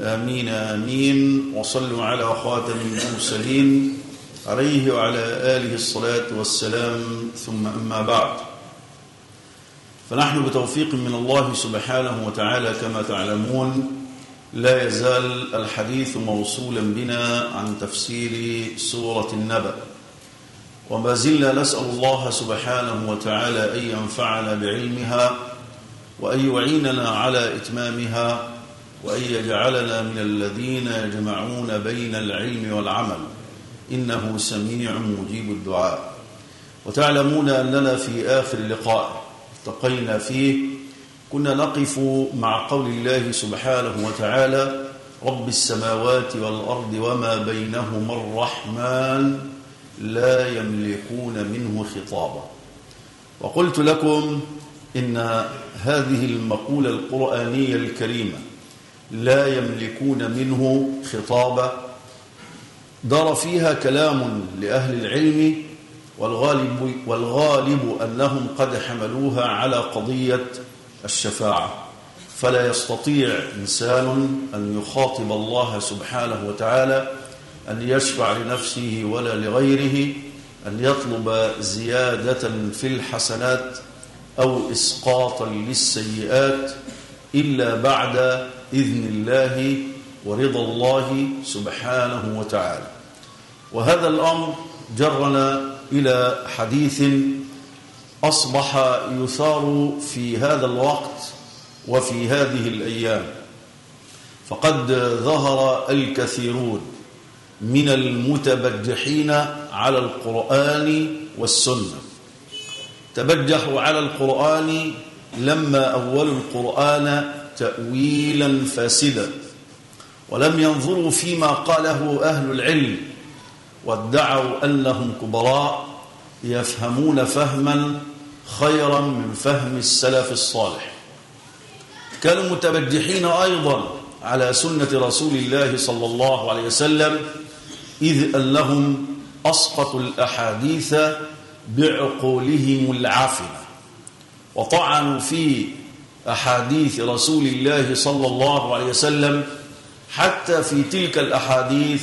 آمين آمين. وصلوا على خاتم المرسلين عليه وعلى آله الصلاة والسلام. ثم أما بعد. فنحن بتوفيق من الله سبحانه وتعالى كما تعلمون لا يزال الحديث موصولا بنا عن تفسير سورة النبأ. وما زلنا نسأل الله سبحانه وتعالى أن ينفعنا بعلمها وأن يعيننا على إتمامها وأن يجعلنا من الذين يجمعون بين العلم والعمل. إنه سميع مجيب الدعاء. وتعلمون أننا في آخر لقاء التقينا فيه. كنا نقف مع قول الله سبحانه وتعالى رب السماوات والأرض وما بينهما الرحمن لا يملكون منه خطابا. وقلت لكم إن هذه المقولة القرآنية الكريمة لا يملكون منه خطابا دار فيها كلام لأهل العلم والغالب, والغالب أنهم قد حملوها على قضية الشفاعة. فلا يستطيع إنسان أن يخاطب الله سبحانه وتعالى أن يشفع لنفسه ولا لغيره أن يطلب زيادة في الحسنات أو إسقاطا للسيئات إلا بعد إذن الله ورضا الله سبحانه وتعالى. وهذا الأمر جرنا إلى حديث أصبح يثار في هذا الوقت وفي هذه الأيام. فقد ظهر الكثيرون من المتبجحين على القرآن والسنة. تبجحوا على القرآن لما أولوا القرآن تأويلا فاسدا ولم ينظروا فيما قاله أهل العلم وادعوا أنهم كبراء يفهمون فهما خيرا من فهم السلف الصالح. كانوا متبجحين أيضا على سنة رسول الله صلى الله عليه وسلم إذ أنهم أسقطوا الأحاديث بعقولهم العافنة وطعنوا في أحاديث رسول الله صلى الله عليه وسلم حتى في تلك الأحاديث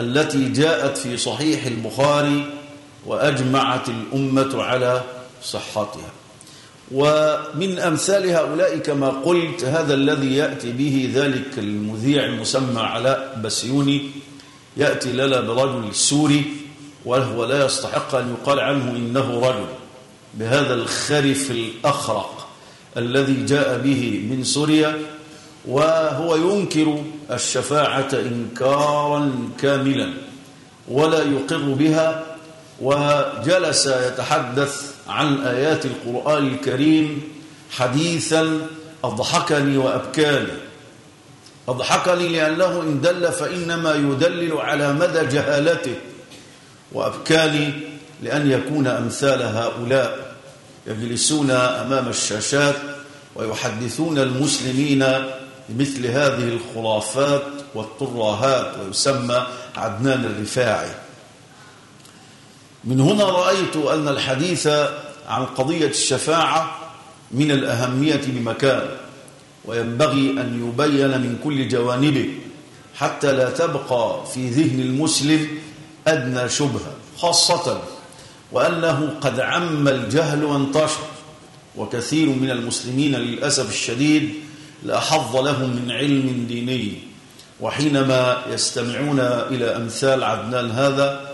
التي جاءت في صحيح البخاري وأجمعت الأمة على صحتها. ومن أمثال هؤلاء كما قلت هذا الذي يأتي به ذلك المذيع المسمى علاء بسيوني يأتي لنا برجل سوري وهو لا يستحق أن يقال عنه إنه رجل بهذا الخرف الأخرق الذي جاء به من سوريا وهو ينكر الشفاعة إنكارا كاملا ولا يقر بها وجلس يتحدث عن آيات القرآن الكريم حديثا أضحكني وأبكاني. أضحكني لأنه إن دل فإنما يدلل على مدى جهالته وأبكاني لأن يكون أمثال هؤلاء. يجلسون أمام الشاشات ويحدثون المسلمين بمثل هذه الخرافات والترهات ويسمى عدنان الرفاعي. من هنا رأيت أن الحديث عن قضية الشفاعة من الأهمية بمكان وينبغي أن يبين من كل جوانبه حتى لا تبقى في ذهن المسلم أدنى شبهة خاصة وأنه قد عم الجهل وانتشر وكثير من المسلمين للأسف الشديد لا حظ لهم من علم ديني. وحينما يستمعون إلى أمثال عدنان هذا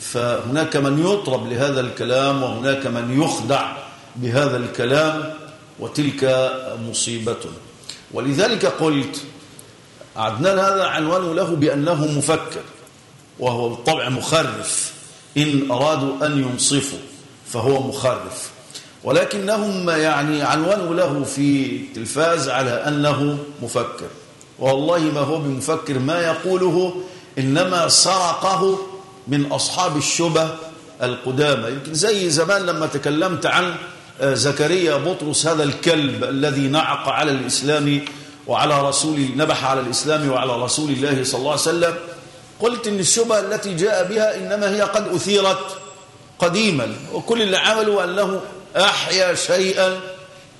فهناك من يطرب لهذا الكلام وهناك من يخدع بهذا الكلام وتلك مصيبة. ولذلك قلت عدنان هذا عنوان له بأنه مفكر وهو بالطبع مخرف. إن أرادوا أن ينصفوا فهو مخرف. ولكنهم يعني عنوانوا له في التلفاز على أنه مفكر. والله ما هو بمفكر ما يقوله إنما سرقه من أصحاب الشبه القدامى. يمكن زي زمان لما تكلمت عن زكريا بطرس هذا الكلب الذي نعق على الإسلام وعلى رسول نبح على الإسلام وعلى رسول الله صلى الله عليه وسلم. قلت إن الشبهة التي جاء بها إنما هي قد أثيرت قديما وكل اللي عمله أنه أحيا شيئا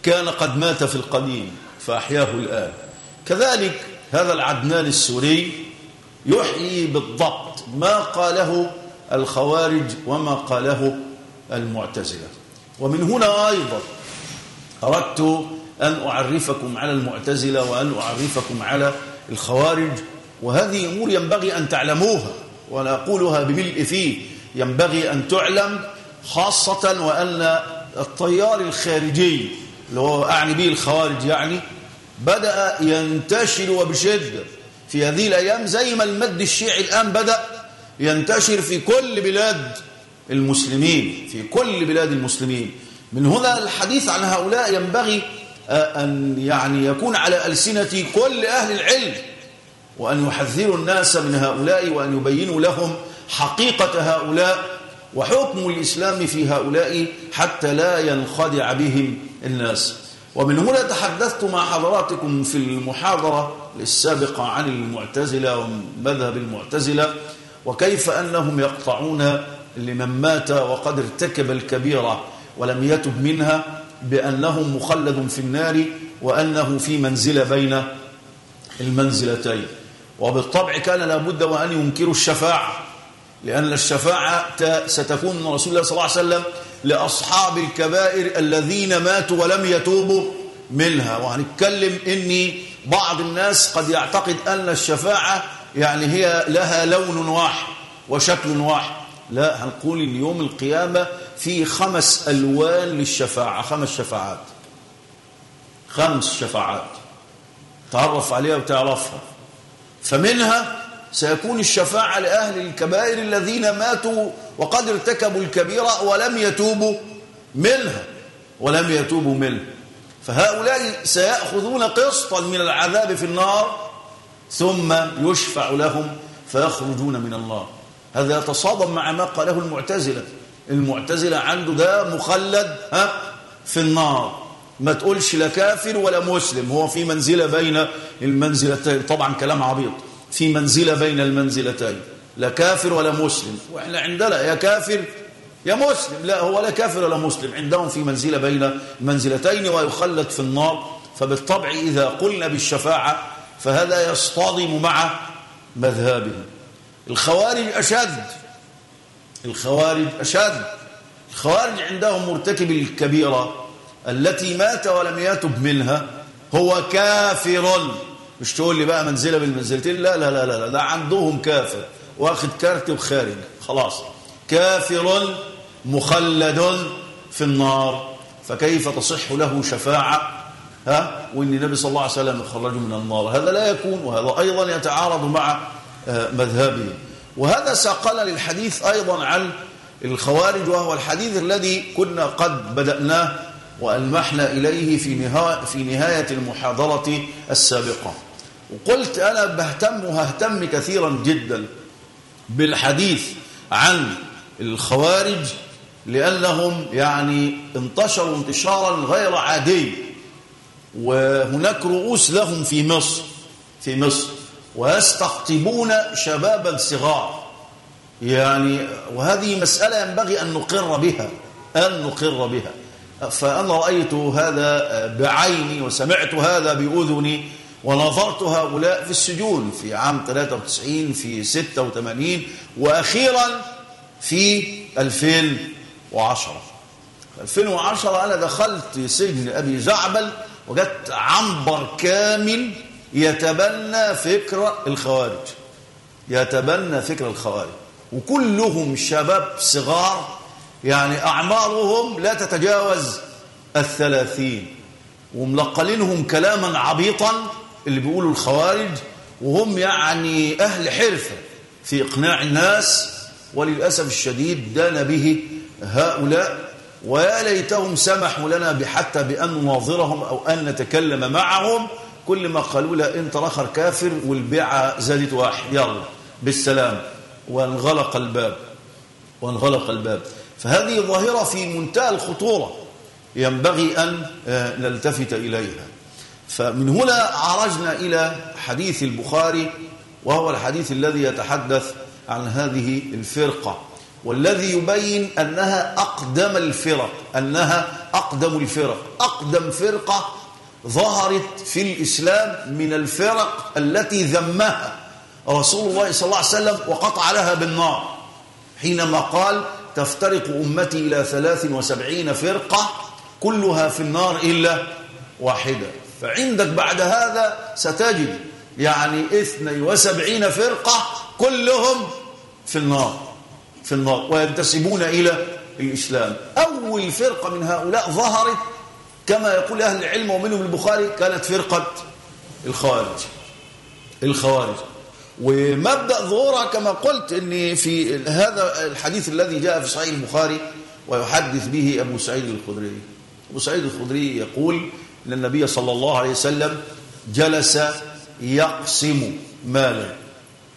كان قد مات في القديم فأحياه الآن. كذلك هذا العدنان السوري يحيي بالضبط ما قاله الخوارج وما قاله المعتزلة. ومن هنا أيضا أردت أن أعرفكم على المعتزلة وأن أعرفكم على الخوارج وهذه أمور ينبغي أن تعلموها وأنا أقولها بملء فيه. ينبغي أن تعلم خاصة وأن الطيار الخارجي اللي هو أعني به الخوارج يعني بدأ ينتشر وبشدة في هذه الأيام زي ما المد الشيعي الآن بدأ ينتشر في كل بلاد المسلمين في كل بلاد المسلمين. من هنا الحديث عن هؤلاء ينبغي أن يعني يكون على ألسنة كل أهل العلم. وأن يحذروا الناس من هؤلاء وأن يبينوا لهم حقيقة هؤلاء وحكم الإسلام في هؤلاء حتى لا ينخدع بهم الناس. ومن هنا تحدثت مع حضراتكم في المحاضرة السابقة عن المعتزلة ومذهب المعتزلة وكيف أنهم يقطعون لمن مات وقد ارتكب الكبيرة ولم يتب منها بأنه مخلد في النار وأنه في منزلة بين المنزلتين. وبالطبع كان لابد وأن ينكروا الشفاعة لأن الشفاعة ستكون من رسول الله صلى الله عليه وسلم لأصحاب الكبائر الذين ماتوا ولم يتوبوا منها. وهنتكلم إني بعض الناس قد يعتقد أن الشفاعة يعني هي لها لون واحد وشكل واحد. لا هنقول ان يوم القيامة في خمس ألوان للشفاعة؟ خمس شفاعات. خمس شفاعات. تعرف عليها وتعرفها. فمنها سيكون الشفاعة لأهل الكبائر الذين ماتوا وقد ارتكبوا الكبيرة ولم يتوبوا منها ولم يتوبوا منها فهؤلاء سيأخذون قسطا من العذاب في النار ثم يشفع لهم فيخرجون من النار. هذا يتصادم مع ما قاله المعتزلة. المعتزلة عنده ده مخلد ها في النار. ما تقولش لا كافر ولا مسلم. هو في منزلة بين المنزلتين. طبعا كلام عبيط. في منزلة بين المنزلتين. لا كافر ولا مسلم. وإحنا عندنا يا كافر يا مسلم. لا هو لا كافر ولا مسلم. عندهم في منزلة بين المنزلتين ويخلد في النار. فبالطبع إذا قلنا بالشفاعة فهذا يصطدم مع مذهبهم. الخوارج أشد. الخوارج أشد. الخوارج عندهم مرتكب الكبيرة. التي مات ولم يتب منها هو كافر. مش تقول لي بقى منزلة بالمنزلتين؟ لا لا لا لا ده عندهم كافر. واخد كارت وخارج. خلاص. كافر مخلد في النار. فكيف تصح له شفاعة؟ ها؟ وإن النبي صلى الله عليه وسلم خرجه من النار. هذا لا يكون وهذا أيضا يتعارض مع مذهبه. وهذا ساقنا للحديث أيضا عن الخوارج وهو الحديث الذي كنا قد بدأناه وألمحنا إليه في نهاية, في نهاية المحاضرة السابقة. وقلت أنا بهتم وههتم كثيرا جدا بالحديث عن الخوارج لأنهم يعني انتشروا انتشارا غير عادي وهناك رؤوس لهم في مصر في مصر. ويستقطبون شبابا صغار يعني وهذه مسألة ينبغي أن نقر بها أن نقر بها. فأنا رأيت هذا بعيني وسمعت هذا بأذني ونظرت هؤلاء في السجون في عام 93 في 86 وأخيرا في 2010 2010 أنا دخلت سجن أبي زعبل وجدت عنبر كامل يتبنى فكر الخوارج يتبنى فكر الخوارج وكلهم شباب صغار يعني أعمارهم لا تتجاوز الثلاثين وملقلينهم كلاما عبيطا اللي بيقولوا الخوارج وهم يعني أهل حرفة في إقناع الناس وللأسف الشديد دان به هؤلاء ويا ليتهم سمحوا لنا حتى بأن نناظرهم أو أن نتكلم معهم. كل ما قالوا لا انت رخر كافر والبيعة زادت واحد. يلا بالسلام. وانغلق الباب. وانغلق الباب. فهذه ظاهرة في منتهى الخطورة ينبغي أن نلتفت إليها. فمن هنا عرجنا إلى حديث البخاري وهو الحديث الذي يتحدث عن هذه الفرقة والذي يبين أنها أقدم الفرق أنها أقدم الفرق. أقدم فرقة ظهرت في الإسلام من الفرق التي ذمها رسول الله صلى الله عليه وسلم وقطع لها بالنار حينما قال تفترق أمتي إلى ثلاث وسبعين فرقة كلها في النار إلا واحدة. فعندك بعد هذا ستجد يعني اثني وسبعين فرقة كلهم في النار في النار وينتسبون إلى الإسلام. أول فرقة من هؤلاء ظهرت كما يقول أهل العلم ومنهم البخاري كانت فرقة الخوارج. الخوارج. ومبدأ ظهورها كما قلت ان في هذا الحديث الذي جاء في صحيح البخاري ويحدث به أبو سعيد الخدري. أبو سعيد الخدري يقول أن النبي صلى الله عليه وسلم جلس يقسم مالا.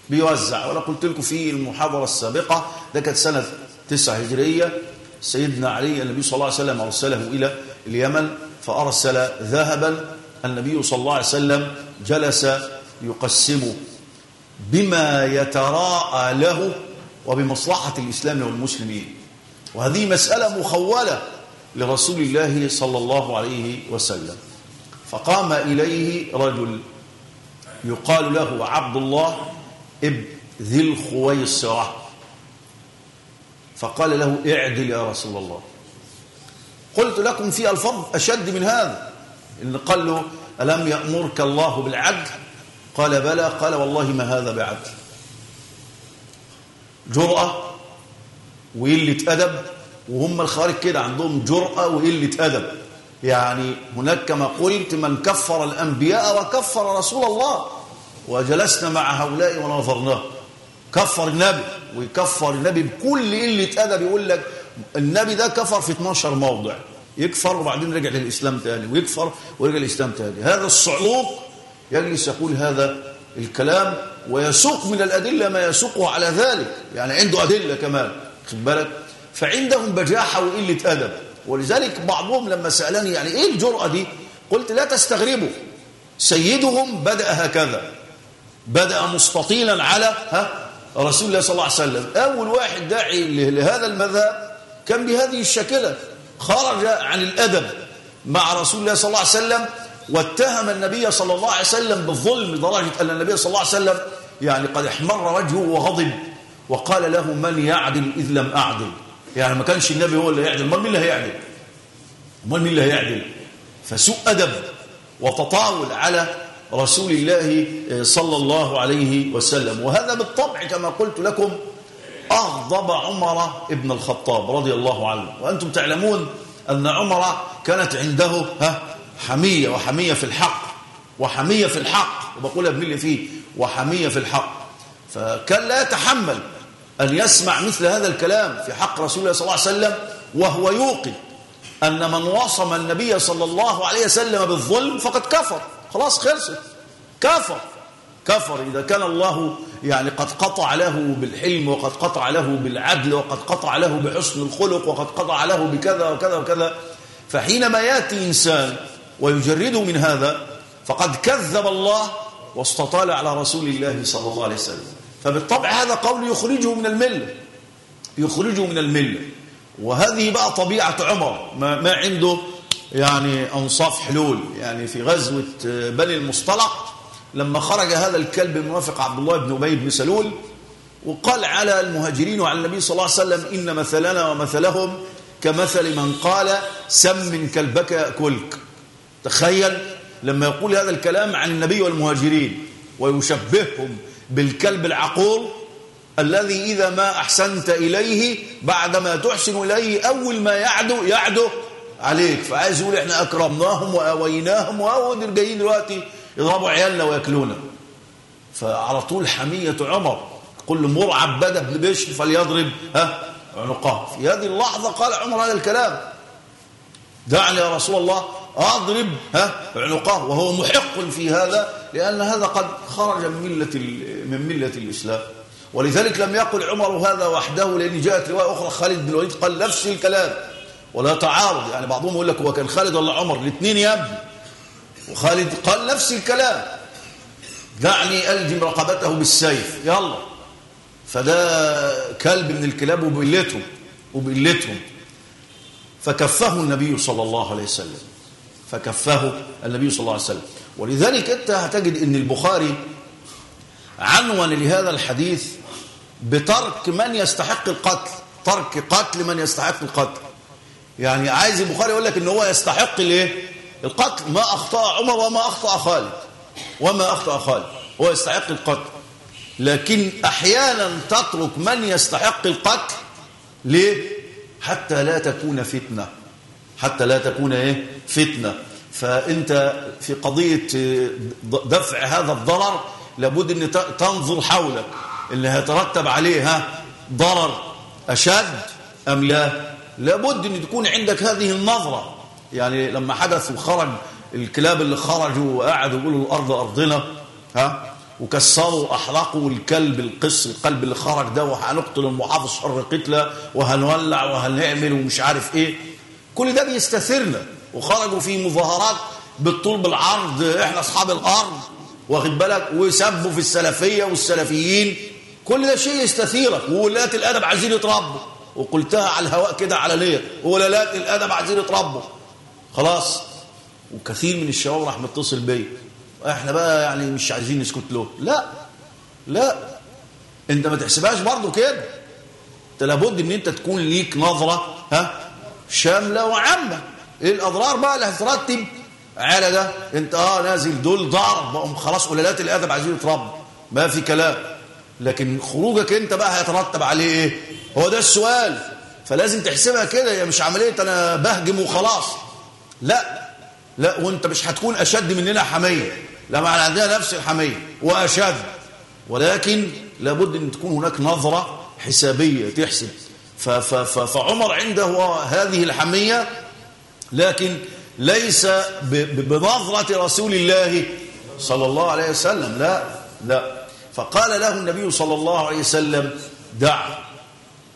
بيوزع. وأنا قلت لكم في المحاضرة السابقة ده كانت سنة تسعة هجرية. سيدنا علي النبي صلى الله عليه وسلم أرسله إلى اليمن فأرسل ذهبا. النبي صلى الله عليه وسلم جلس يقسم بما يتراءى له وبمصلحة الإسلام والمسلمين. وهذه مسألة مخولة لرسول الله صلى الله عليه وسلم. فقام إليه رجل يقال له عبد الله ابن ذي الخويصرة. فقال له اعدل يا رسول الله. قلت لكم في الفضل أشد من هذا. إن قال له ألم يأمرك الله بالعدل؟ قال بلى قال والله ما هذا بعدل جرأة وقلة أدب وهم الخارج كده عندهم جرأة وقلة أدب. يعني هناك كما قلت من كفر الأنبياء وكفر رسول الله وجلسنا مع هؤلاء ونظرناه. كفر النبي ويكفر النبي بكل قلة أدب. يقول لك النبي ده كفر في 12 موضع. يكفر وبعدين رجع للإسلام تاني ويكفر ورجع للإسلام تاني. هذا الصعلوق يجلس يقول هذا الكلام ويسوق من الأدلة ما يسوقه على ذلك يعني عنده أدلة كمان خد بالك؟ فعندهم بجاحة وقلة أدب ولذلك بعضهم لما سألني يعني إيه الجرأة دي؟ قلت لا تستغربوا سيدهم بدأ هكذا بدأ مستطيلا على ها رسول الله صلى الله عليه وسلم. أول واحد داعي لهذا المذهب كان بهذه الشكلة خرج عن الأدب مع رسول الله صلى الله عليه وسلم واتهم النبي صلى الله عليه وسلم بالظلم لدرجة أن النبي صلى الله عليه وسلم يعني قد احمر وجهه وغضب وقال له من يعدل إذ لم أعدل. يعني ما كانش النبي هو اللي يعدل من مين اللي هيعدل؟ من مين اللي هيعدل؟ فسوء أدب وتطاول على رسول الله صلى الله عليه وسلم. وهذا بالطبع كما قلت لكم أغضب عمر ابن الخطاب رضي الله عنه. وأنتم تعلمون أن عمر كانت عنده ها حمية وحمية في الحق وحمية في الحق. وبقولها بملي فيه وحمية في الحق. فكان لا يتحمل أن يسمع مثل هذا الكلام في حق رسول الله صلى الله عليه وسلم وهو يوقن أن من وصم النبي صلى الله عليه وسلم بالظلم فقد كفر. خلاص خلصت. كفر. كفر. إذا كان الله يعني قد قطع له بالحلم وقد قطع له بالعدل وقد قطع له بحسن الخلق وقد قطع له بكذا وكذا وكذا فحينما يأتي إنسان ويجرده من هذا فقد كذب الله واستطال على رسول الله صلى الله عليه وسلم. فبالطبع هذا قول يخرجه من الملة يخرجه من الملة وهذه بقى طبيعة عمر. ما, ما عنده يعني أنصاف حلول. يعني في غزوة بني المصطلق لما خرج هذا الكلب المنافق عبد الله بن أبي بن سلول وقال على المهاجرين وعلى النبي صلى الله عليه وسلم إن مثلنا ومثلهم كمثل من قال سم كلبك يأكلك تخيل لما يقول هذا الكلام عن النبي والمهاجرين ويشبههم بالكلب العقور الذي إذا ما أحسنت إليه بعدما تحسن إليه أول ما يعدو يعدو عليك. فعايز يقول إحنا أكرمناهم وأويناهم وأول جايين دلوقتي يضربوا عيالنا ويأكلونا. فعلى طول حمية عمر. كل مر عبادة بن بشر فليضرب ها عنقه. في هذه اللحظة قال عمر هذا الكلام. دعني يا رسول الله أضرب ها عنقه وهو محق في هذا لأن هذا قد خرج من ملة, من ملة الإسلام. ولذلك لم يقل عمر هذا وحده لأن جاءت رواية أخرى خالد بن الوليد قال نفس الكلام. ولا تعارض يعني بعضهم يقول لك هو كان خالد ولا عمر الاثنين يا ابني. وخالد قال نفس الكلام. دعني ألجم رقبته بالسيف. يلا. فده كلب من الكلاب وبقلتهم وبقلتهم. فكفه النبي صلى الله عليه وسلم. فكفه النبي صلى الله عليه وسلم. ولذلك أنت هتجد إن البخاري عنون لهذا الحديث بترك من يستحق القتل ترك قتل من يستحق القتل. يعني عايز البخاري يقول لك إن هو يستحق الايه القتل. ما أخطأ عمر وما أخطأ خالد. وما أخطأ خالد. هو يستحق القتل. لكن أحيانا تترك من يستحق القتل ليه؟ حتى لا تكون فتنة. حتى لا تكون إيه؟ فتنة. فأنت في قضية دفع هذا الضرر لابد إن تنظر حولك. اللي هيترتب عليها ضرر أشد أم لا؟ لابد إن تكون عندك هذه النظرة. يعني لما حدث وخرج الكلاب اللي خرجوا وقعدوا يقولوا الأرض أرضنا ها؟ وكسروا أحرقوا الكلب القس القلب اللي خرج ده وهنقتل المحافظ حر قتلة وهنولع وهنعمل ومش عارف إيه. كل ده بيستثيرنا. وخرجوا في مظاهرات بالطول بالعرض إحنا أصحاب الأرض واخد بالك؟ وسبوا في السلفية والسلفيين. كل ده شيء يستثيرك. وولات الادب عايزين يتربوا. وقلتها على الهواء كده علنيا وولات الادب عايزين يتربوا. خلاص. وكثير من الشباب راح متصل بيا إحنا بقى يعني مش عايزين نسكت له. لا. لا. أنت ما تحسبهاش برضه كده. أنت لابد إن أنت تكون ليك نظرة ها؟ شامله وعامه إيه الأضرار بقى؟ اللي هترتب على ده. أنت آه نازل دول ضرب. بقوا خلاص قلالات الادب عايزين يتربوا. ما في كلام. لكن خروجك أنت بقى هيترتب عليه إيه؟ هو ده السؤال. فلازم تحسبها كده. هي مش عملية أنا بهجم وخلاص. لا. لا وأنت مش هتكون أشد مننا حمية. لا ما عندنا نفس الحمية. وأشد. ولكن لابد أن تكون هناك نظرة حسابية تحسب. فعمر عنده هذه الحمية لكن ليس بنظرة رسول الله صلى الله عليه وسلم لا لا. فقال له النبي صلى الله عليه وسلم دع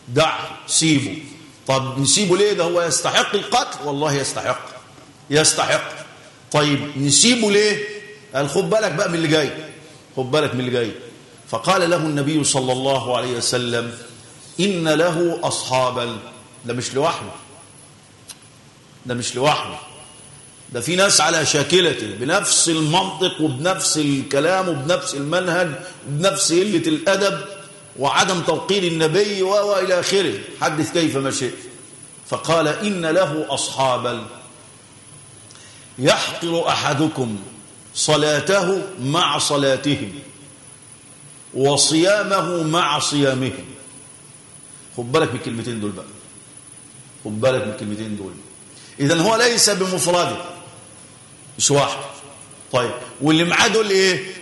دع سيبه. طب نسيبه ليه؟ ده هو يستحق القتل؟ والله يستحق يستحق. طيب نسيبه ليه؟ قال خد بالك بقى من اللي جاي خد بالك من اللي جاي. فقال له النبي صلى الله عليه وسلم إن له أصحابا. ده مش لوحده. ده مش لوحده. ده في ناس على شاكلته بنفس المنطق وبنفس الكلام وبنفس المنهج وبنفس قلة الأدب وعدم توقير النبي وإلى آخره. حدث كيف ما شئت. فقال إن له أصحابا. يحقر أحدكم صلاته مع صلاتهم وصيامه مع صيامهم. خد بالك من الكلمتين دول بقى. خد بالك من الكلمتين دول. إذا هو ليس بمفرده. مش واحد. طيب. واللي معاه دول إيه؟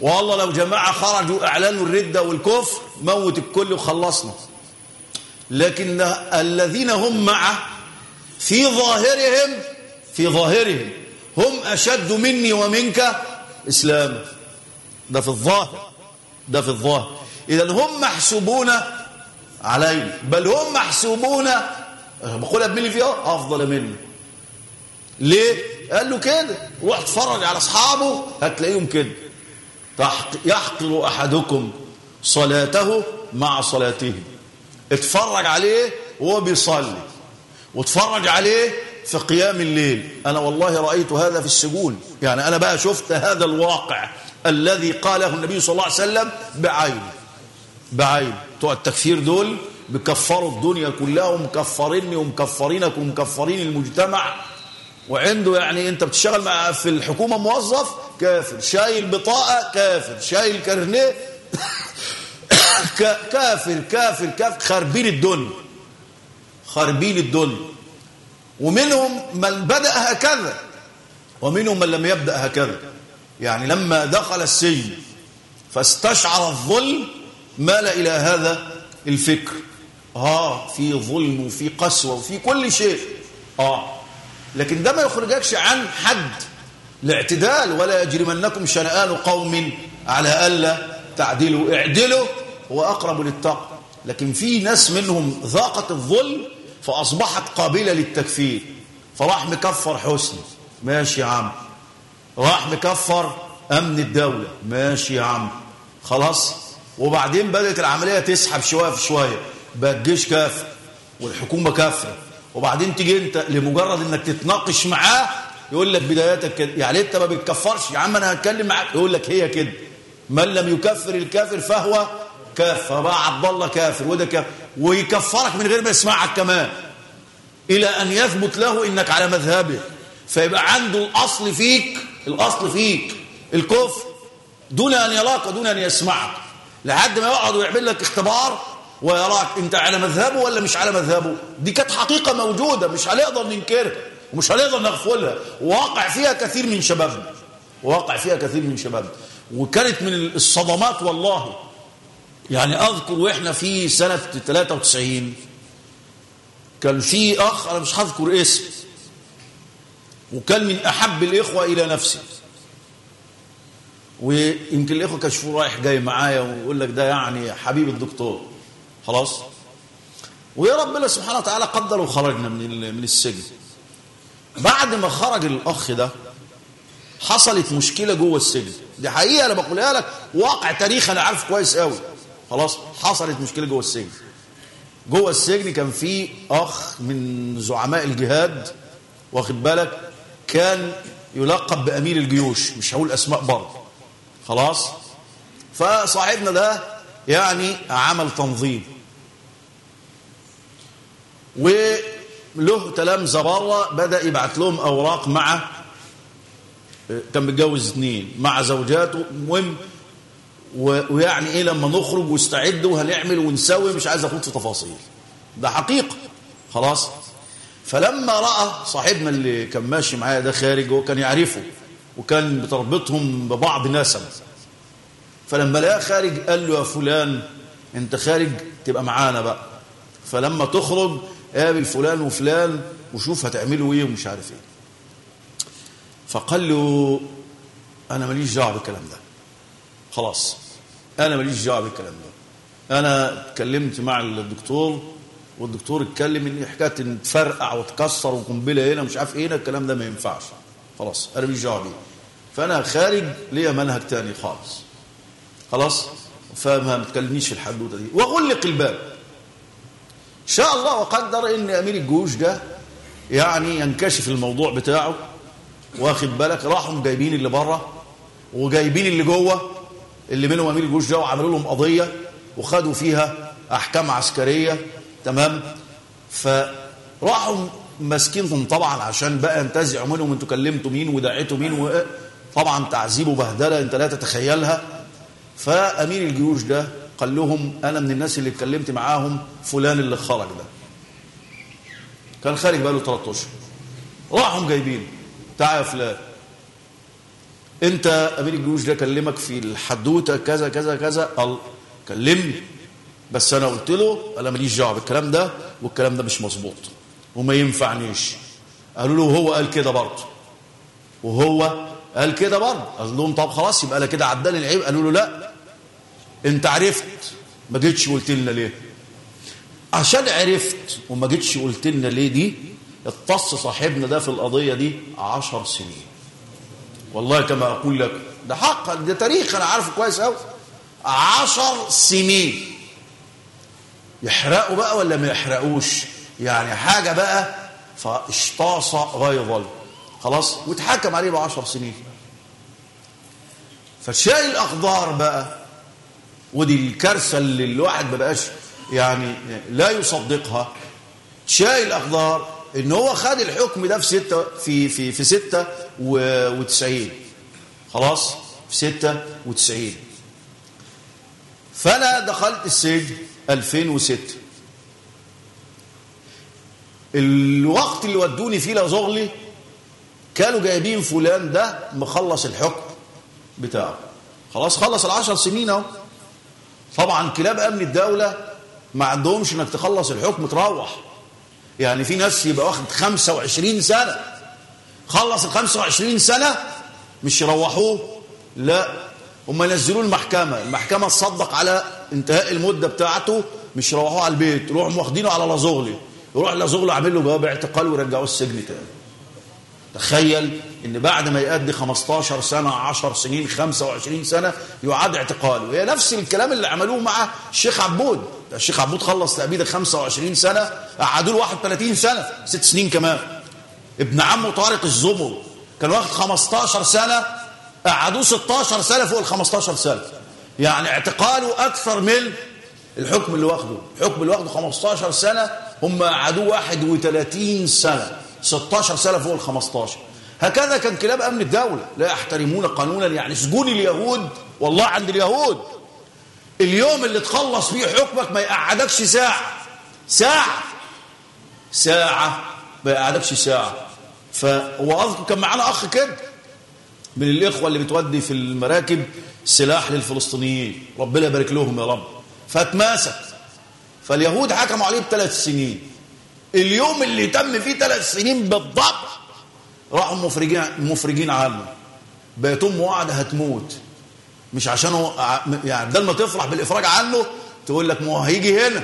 والله لو جماعة خرجوا إعلنوا الردة والكفر موت الكل وخلصنا. لكن الذين هم معه في ظاهرهم في ظاهرهم هم أشد مني ومنك إسلام ده في الظاهر. ده في الظاهر. إذا هم محسوبون علينا بل هم محسوبون. بقول ابن فيها أفضل مني ليه؟ قال له كده. روح اتفرج على أصحابه هتلاقيهم كده. يحقر أحدكم صلاته مع صلاته. اتفرج عليه وهو بيصلي. واتفرج عليه في قيام الليل. أنا والله رأيت هذا في السجون. يعني أنا بقى شفت هذا الواقع الذي قاله النبي صلى الله عليه وسلم بعين بعين بتوع التكفير دول بكفروا الدنيا كلها ومكفريني ومكفرينك ومكفرين المجتمع. وعنده يعني انت بتشتغل مع في الحكومة موظف كافر شايل بطاقة كافر شايل كارنيه كافر كافر كافر. خاربين الدنيا خاربين الدنيا. ومنهم من بدأ هكذا ومنهم من لم يبدأ هكذا. يعني لما دخل السجن فاستشعر الظلم مال إلى هذا الفكر. آه في ظلم وفي قسوة وفي كل شيء. آه لكن ده ما يخرجكش عن حد الاعتدال ولا يجرمنكم شنآن قوم على ألا تعدلوا. اعدلوا هو أقرب للتقوى لكن في ناس منهم ذاقت الظلم فأصبحت قابلة للتكفير. فراح مكفر حسني. ماشي يا عم. راح مكفر أمن الدولة. ماشي يا عم. خلاص؟ وبعدين بدأت العملية تسحب شوية في شوية. بقى الجيش كافر والحكومة كافرة وبعدين تيجي انت لمجرد انك تتناقش معاه يقول لك بداياتك كده. يعني انت ما بتكفرش. يا عم أنا هتكلم معاك. يقول لك هي كده. من لم يكفر الكافر فهو كافر بقى عبد الله كافر. وده كافر ويكفرك من غير ما يسمعك كمان. إلى أن يثبت له إنك على مذهبه. فيبقى عنده الأصل فيك. الأصل فيك. الكفر. دون أن يراك ودون أن يسمعك. لحد ما يقعد ويعمل لك اختبار ويراك انت على مذهبه ولا مش على مذهبه. دي كانت حقيقة موجودة مش هنقدر ننكرها ومش هنقدر نغفلها. واقع فيها كثير من شبابنا. واقع فيها كثير من شبابنا. وكانت من الصدمات والله. يعني أذكر وإحنا في سنة 93 كان في أخ أنا مش هذكر اسم وكان من أحب الإخوة إلى نفسي. ويمكن الإخوة كشفوا رايح جاي معايا ويقول لك ده يعني حبيب الدكتور. خلاص؟ ويا ربنا سبحانه وتعالى قدر وخرجنا من من السجن. بعد ما خرج الأخ ده حصلت مشكلة جوه السجن. دي حقيقة أنا بقولها لك واقع تاريخ أنا عارف كويس قوي خلاص؟ حصلت مشكلة جوه السجن. جوه السجن كان في أخ من زعماء الجهاد واخد بالك؟ كان يلقب بأمير الجيوش مش هقول أسماء برضه. خلاص؟ فصاحبنا ده يعني عمل تنظيم. وله تلامذة بره بدأ يبعت لهم أوراق مع كان متجوز اثنين مع زوجاته. المهم ويعني إيه لما نخرج واستعدوا وهنعمل ونسوي مش عايز أخوض في تفاصيل. ده حقيقة. خلاص؟ فلما رأى صاحبنا اللي كان ماشي معايا ده خارج هو كان يعرفه. وكان بتربطهم ببعض نسب فلما لقاه خارج قال له يا فلان انت خارج تبقى معانا بقى. فلما تخرج قابل فلان وفلان وشوف هتعملوا إيه ومش عارف إيه. فقال له أنا ماليش دعوة بالكلام ده. خلاص أنا ماليش دعوة بالكلام ده. أنا اتكلمت مع الدكتور والدكتور اتكلم إن حكاية إن تفرقع وتكسر وقنبلة هنا مش عارف إيه الكلام ده ما ينفعش. خلاص أنا ماليش دعوه بيه فأنا خارج ليا منهج تاني خالص. خلاص؟ فما تكلمنيش في الحدوتة دي. واغلق الباب. شاء الله وقدر إن أمير الجيوش ده يعني ينكشف الموضوع بتاعه واخد بالك؟ راحوا جايبين اللي بره وجايبين اللي جوه اللي منهم أمير الجيوش ده وعملوا لهم قضية وخدوا فيها أحكام عسكرية. تمام؟ فراحوا ماسكينهم طبعا عشان بقى ينتزعوا منهم أنتوا كلمتوا مين ودعيتوا مين طبعا تعذيب وبهدلة انت لا تتخيلها. فأمير الجيوش ده قال لهم أنا من الناس اللي اتكلمت معاهم فلان اللي خرج ده. كان خارج بقاله 3 أشهر. راحوا جايبين تعال يا فلان. انت أمير الجيوش ده كلمك في الحدوتة كذا كذا كذا. قال كلمني. بس أنا قلت له أنا ماليش دعوة بالكلام ده والكلام ده مش مظبوط. وما ينفعنيش. قالوا له هو قال كده برضه. وهو قال كده برضه. قال لهم طب خلاص يبقى أنا كده عداني العيب. قالوا له لا. أنت عرفت. ما جيتش قلت لنا ليه؟ عشان عرفت وما جيتش قلت لنا ليه دي؟ اتص صاحبنا ده في القضية دي عشر سنين. والله كما أقول لك ده حق ده تاريخ أنا عارفه كويس أوي. عشر سنين. يحرقوا بقى ولا ما يحرقوش؟ يعني حاجة بقى فاشتاص غيظا خلاص؟ واتحكم عليه بعشر سنين. فشاي الأخضار بقى ودي الكارثة اللي الواحد ما بقاش يعني لا يصدقها. شاي الأخضار إن هو خد الحكم ده في ستة في في في ستة وتسعين. خلاص؟ في ستة وتسعين. فأنا دخلت السجن 2006 الوقت اللي ودوني فيه لزغلي كانوا جايبين فلان ده مخلص الحكم بتاعه. خلاص خلص العشر سنين أهو. طبعا كلاب أمن الدولة ما عندهمش إنك تخلص الحكم تروح. يعني في ناس يبقى واخد 25 سنة. خلص ال 25 سنة مش يروحوه لا. هم ينزلوه المحكمة. المحكمة تصدق على انتهاء المدة بتاعته مش يروحوه على البيت يروحوا واخدينه على لازغلي يروح لازغلي عامل له جواب اعتقال ويرجعوه السجن تاني. تخيل إن بعد ما يقضي 15 سنة 10 سنين 25 سنة يعاد اعتقاله. هي نفس الكلام اللي عملوه مع الشيخ عبود. الشيخ عبود خلص تأبيد 25 سنة قعدوا له 31 سنة ست سنين كمان. ابن عمه طارق الزبر كان واخد 15 سنة قعدوه 16 سنة فوق ال 15 سنة. يعني اعتقاله أكثر من الحكم اللي واخده. الحكم اللي واخده 15 سنة هم قعدوه 31 سنة 16 سنة فوق ال 15 هكذا كان كلاب أمن الدولة. لا يحترمون قانونا يعني سجون اليهود والله عند اليهود. اليوم اللي تخلص فيه حكمك ما يقعدكش ساعة. ساعة. ساعة. ما يقعدكش ساعة. فهو كان معانا أخ كده. من الإخوة اللي بتودي في المراكب سلاح للفلسطينيين. ربنا يبارك لهم يا رب. فاتماسك. فاليهود حكموا عليه بثلاث سنين. اليوم اللي تم فيه ثلاث سنين بالضبط راحوا مفرجين مفرجين عنه. بقت امه قاعدة هتموت. مش عشان هو يعني بدل ما تفرح بالإفراج عنه تقول لك ما هيجي هنا.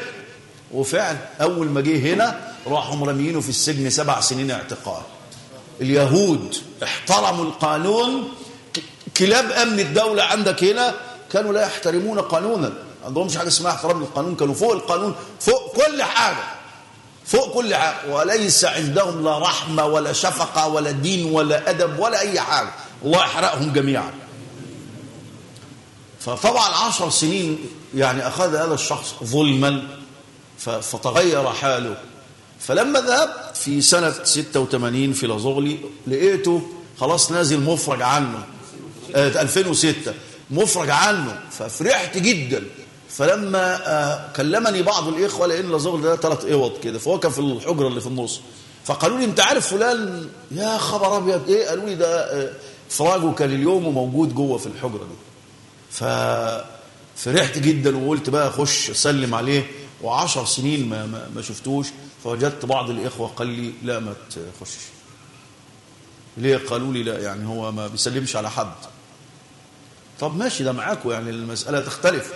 وفعلا أول ما جه هنا راحوا مرميينه في السجن سبع سنين اعتقال. اليهود احترموا القانون. كلاب أمن الدولة عندك هنا كانوا لا يحترمون قانونا. عندهمش حاجة اسمها احترام للقانون كانوا فوق القانون فوق كل حاجة فوق كل حاجة وليس عندهم لا رحمة ولا شفقة ولا دين ولا أدب ولا أي حاجة الله يحرقهم جميعا. فطبعا عشر سنين يعني أخذ هذا الشخص ظلما فتغير حاله. فلما ذهبت في سنة 86 في لازغلي لقيته خلاص نازل مفرج عنه. 2006 مفرج عنه. ففرحت جدا. فلما آه كلمني بعض الإخوة لأن لازغلي ده ثلاث أوض كده فهو كان في الحجرة اللي في النص. فقالوا لي أنت عارف فلان؟ يا خبر أبيض. إيه؟ قالوا لي ده آه فراجه كان اليوم وموجود جوه في الحجرة دي. ففرحت جدا وقلت بقى أخش أسلم عليه. وعشر سنين ما, ما, ما شفتوش. فوجدت بعض الإخوة قال لي لا ما تخشش. ليه؟ قالوا لي لا يعني هو ما بيسلمش على حد. طب ماشي ده معاكم يعني المسألة تختلف.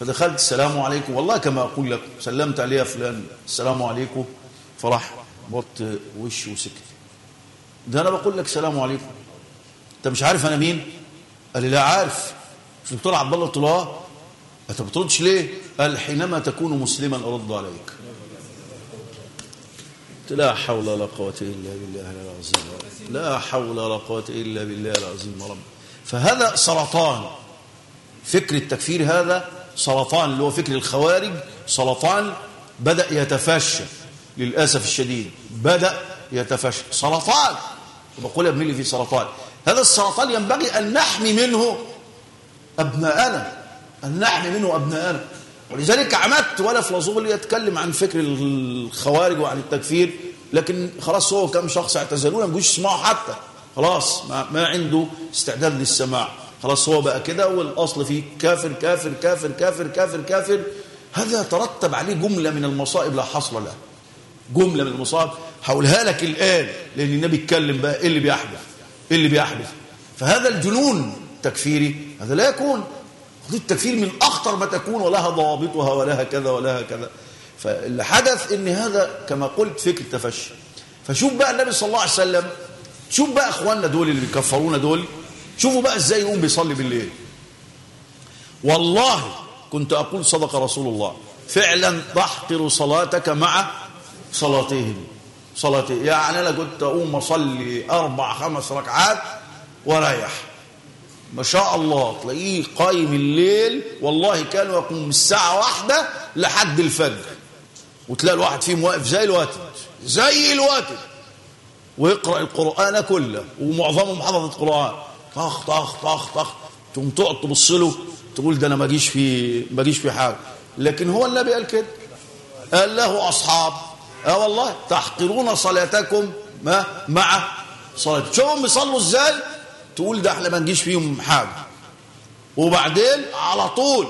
فدخلت السلام عليكم. والله كما أقول لكم سلمت عليه فلان السلام عليكم. فراح بط وشه وسكت. ده أنا بقول لك السلام عليكم. أنت مش عارف أنا مين؟ قال لي لا عارف. مش دكتور عبد الله. قلت له آه. انت ما بتردش ليه؟ قال حينما تكون مسلما أرد عليك. لا حول ولا قوة إلا بالله العظيم لا حول ولا قوة إلا بالله العظيم رب. فهذا سرطان. فكر التكفير هذا سرطان اللي هو فكر الخوارج سرطان بدأ يتفشى للأسف الشديد بدأ يتفشى. سرطان بقول ابن لي في سرطان هذا السرطان ينبغي أن نحمي منه أبناءنا أن نحمي منه أبناءنا. ولذلك عمدت ولا لازوغلي يتكلم عن فكر الخوارج وعن التكفير لكن خلاص هو كم شخص اعتزلونا ما يجوش يسمعوا حتى. خلاص ما, ما عنده استعداد للسماع. خلاص هو بقى كده والأصل فيه كافر كافر كافر كافر كافر كافر. هذا ترتب عليه جملة من المصائب لا حصر لها. جملة من المصائب. هقولها لك الآن لأن النبي اتكلم بقى إيه اللي بيحدث؟ إيه اللي بيحدث؟ فهذا الجنون التكفيري هذا لا يكون. قضيه التكفير من أخطر ما تكون ولها ضوابطها ولها كذا ولها كذا. فاللي حدث إن هذا كما قلت فكر تفشي. فشوف بقى النبي صلى الله عليه وسلم شوف بقى إخواننا دول اللي بيكفرونا دول. شوفوا بقى إزاي يقوم بيصلي بالليل. والله كنت أقول صدق رسول الله. فعلا تحقر صلاتك مع صلاتهم. صلاتي. يعني أنا كنت أقوم أصلي أربع خمس ركعات ورايح ما شاء الله تلاقيه قايم الليل. والله كانوا يقوم الساعة واحدة لحد الفجر. وتلاقي الواحد فيهم واقف زي الواتد. زي الواتد. ويقرأ القرآن كله. ومعظمهم حفظ القرآن. طخ طخ طخ طخ. تقوم تقعد تبص له تقول ده أنا ما اجيش في ما اجيش في حاجة. لكن هو النبي قال كده. قال له أصحاب آه والله تحقرون صلاتكم ما مع صلاة. شوفهم بيصلوا إزاي؟ تقول ده إحنا ما نجيش فيهم حاجة. وبعدين على طول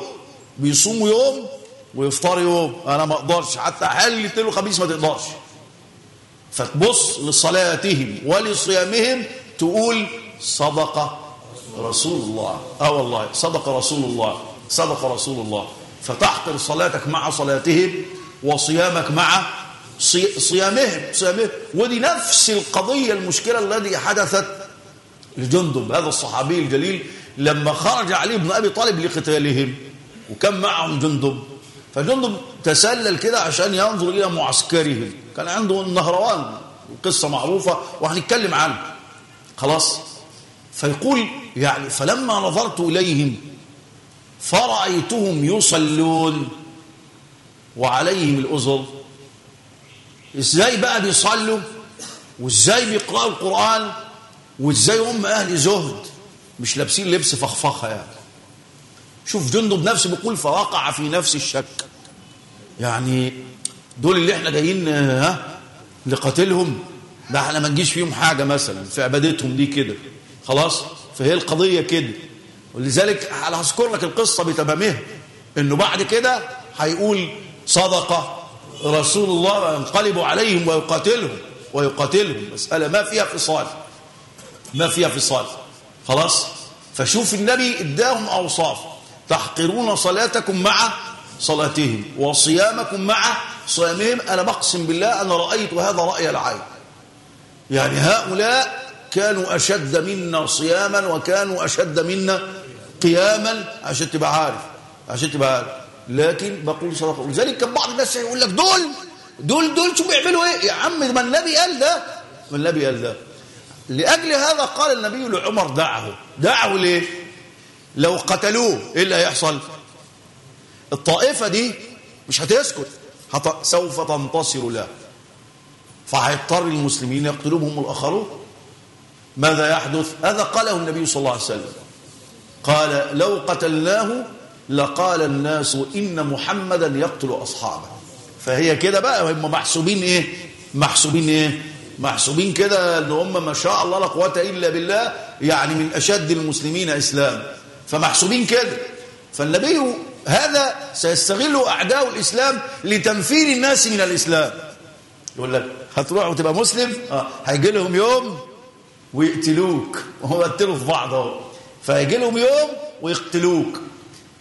بيصوموا يوم ويفطروا يوم. أنا ما أقدرش حتى حل الاثنين وخميس ما تقدرش. فتبص لصلاتهم ولصيامهم تقول صدق رسول الله. آه والله صدق رسول الله صدق رسول الله. فتحقر صلاتك مع صلاتهم وصيامك مع صي... صيامهم صيامهم. ودي نفس القضية المشكلة التي حدثت لجندب هذا الصحابي الجليل لما خرج علي بن أبي طالب لقتالهم وكان معهم جندب. فجندب تسلل كده عشان ينظر إلى معسكرهم. كان عنده النهروان قصة معروفة وهنتكلم عنها خلاص. فيقول يعني فلما نظرت إليهم فرأيتهم يصلون وعليهم الأزر إزاي بقى بيصلوا؟ وإزاي بيقرأوا القرآن؟ وإزاي هم أهل زهد؟ مش لابسين لبس فخفخة يعني. شوف جندب نفسه بيقول فوقع في نفس الشك. يعني دول اللي إحنا جايين ها لقتلهم ده إحنا ما نجيش فيهم حاجة مثلا في عبادتهم دي كده. خلاص؟ فهي القضية كده. ولذلك هذكر لك القصة بتمامها. إنه بعد كده هيقول صدق رسول الله وينقلب عليهم ويقاتلهم ويقاتلهم. مسألة ما فيها فصال ما فيها فصال خلاص؟ فشوف النبي إداهم أوصاف. تحقرون صلاتكم مع صلاتهم وصيامكم مع صيامهم. أنا بقسم بالله أنا رأيت هذا رأي العين. يعني هؤلاء كانوا أشد منا صياما وكانوا أشد منا قياما. عشان تبقى عارف عشان تبقى عارف. لكن بقول صدق ولذلك كان بعض الناس يقول لك دول دول دول شو بيعملوا إيه؟ يا عم ما النبي قال ده ما النبي قال ده. لأجل هذا قال النبي لعمر دعه. دعه ليه؟ لو قتلوه إيه اللي هيحصل؟ الطائفة دي مش هتسكت هت... سوف تنتصر له. فهيضطر المسلمين يقتلوهم الآخرون. ماذا يحدث؟ هذا قاله النبي صلى الله عليه وسلم. قال لو قتلناه لقال الناس إن محمدا يقتل أصحابه. فهي كده بقى هم محسوبين إيه؟ محسوبين إيه؟ محسوبين كده إن هم ما شاء الله لا قوة إلا بالله يعني من أشد المسلمين إسلام. فمحسوبين كده. فالنبي هذا سيستغل أعداء الإسلام لتنفير الناس من الإسلام. يقول لك هتروح وتبقى مسلم؟ آه. هيجي لهم يوم ويقتلوك وهو قتلوا في بعض اهو فيجي لهم يوم ويقتلوك.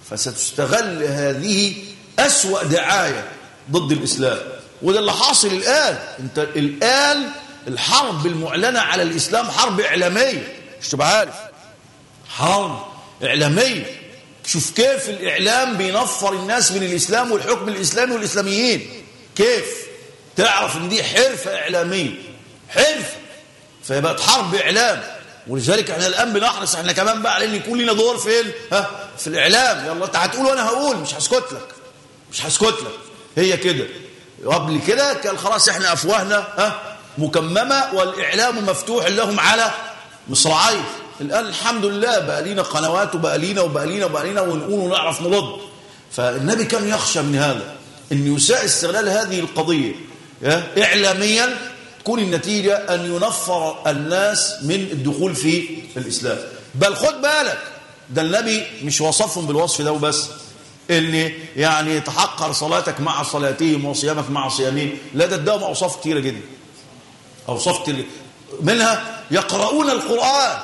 فستستغل هذه أسوأ دعاية ضد الإسلام. وده اللي حاصل الآن. انت الآن الحرب المعلنة على الإسلام حرب إعلامية. مش تبقى عارف. حرب إعلامية. شوف كيف الإعلام بينفر الناس من الإسلام والحكم الإسلامي والإسلاميين. كيف؟ تعرف إن دي حرفة إعلامية. حرفة. فبقت حرب إعلام. ولذلك إحنا الآن بنحرص إحنا كمان بقى على ان يكون لنا دور فين؟ ها؟ في الإعلام. يلا أنت هتقول وأنا هقول مش هسكت لك. مش هسكت لك. هي كده. قبل كده كان خلاص إحنا أفواهنا ها؟ مكممة والإعلام مفتوح لهم على مصراعيه الآن الحمد لله بقى لينا قنوات وبقى لينا وبقى لينا وبقى لينا ونقول ونعرف نرد. فالنبي كان يخشى من هذا إن يساء استغلال هذه القضية اعلاميا تكون النتيجة أن ينفر الناس من الدخول في الإسلام. بل خد بالك ده النبي مش وصفهم بالوصف ده وبس. اللي يعني تحقر صلاتك مع صلاتهم وصيامك مع صيامهم لا ده اداهم أوصاف كتيرة جدا. أوصاف كتيرة منها يقرؤون القرآن.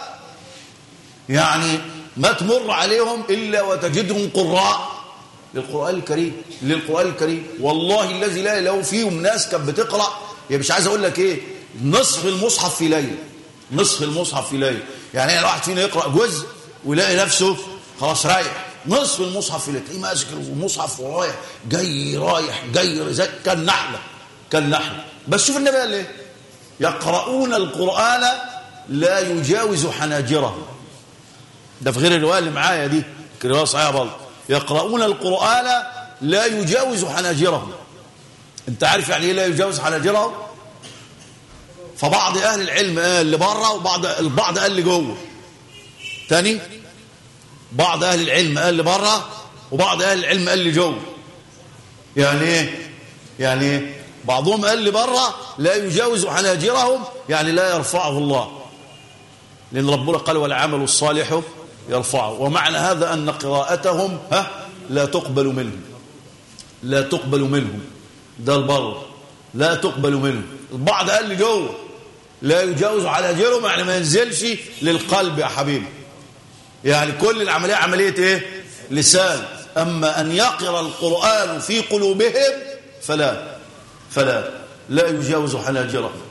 يعني ما تمر عليهم إلا وتجدهم قراء للقرآن الكريم للقرآن الكريم. والله الذي لا اله فيهم ناس كانت بتقرأ يا مش عايز أقول لك إيه نصف المصحف في ليلة نصف المصحف في ليلة. يعني الواحد فينا يقرأ جزء ويلاقي نفسه خلاص رايح. نصف المصحف اللي تلاقيه ماسك المصحف ورايح جاي رايح جاي زي كالنحله كالنحله بس شوف النبي قال إيه يقرؤون القرآن لا يجاوز حناجرهم. ده في غير الرواية اللي معايا دي الروايه صحيحة يقرؤون القرآن لا يجاوز حناجرهم. انت عارف يعني إيه لا يجاوز حناجرهم فبعض أهل العلم قال اللي بره وبعض البعض قال اللي جوه تاني؟ بعض أهل العلم قال اللي بره وبعض أهل العلم قال اللي جوه يعني إيه؟ يعني إيه؟ بعضهم قال اللي بره لا يجاوز حناجرهم يعني لا يرفعه الله. لأن ربنا قال والعمل الصالح يرفعه. ومعنى هذا ان قراءتهم ها؟ لا تقبل منهم. لا تقبل منهم. ده البر. لا تقبل منهم البعض قال لي جوه. لا يجاوز على جيرهم يعني ما ينزلش للقلب يا حبيبي. يعني كل العملية عملية إيه؟ لسان. أما أن يقر القرآن في قلوبهم فلا. فلا. لا يجاوز حناجرهم